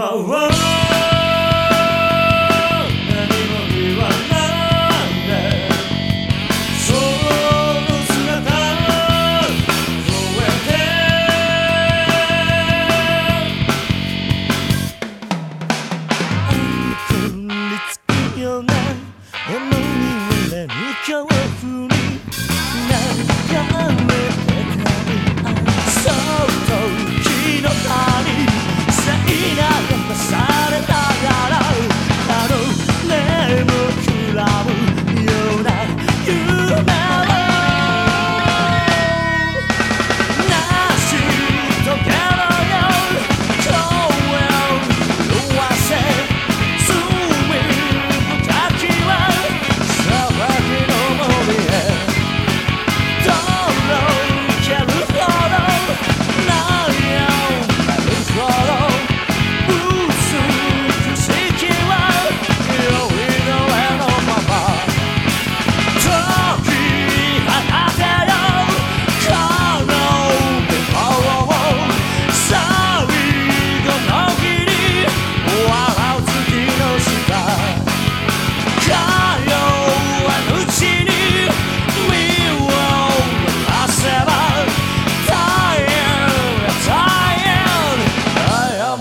my world.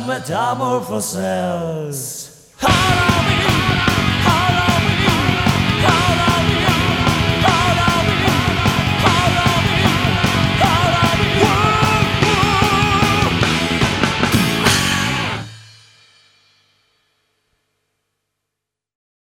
metamorphoses. Horrible.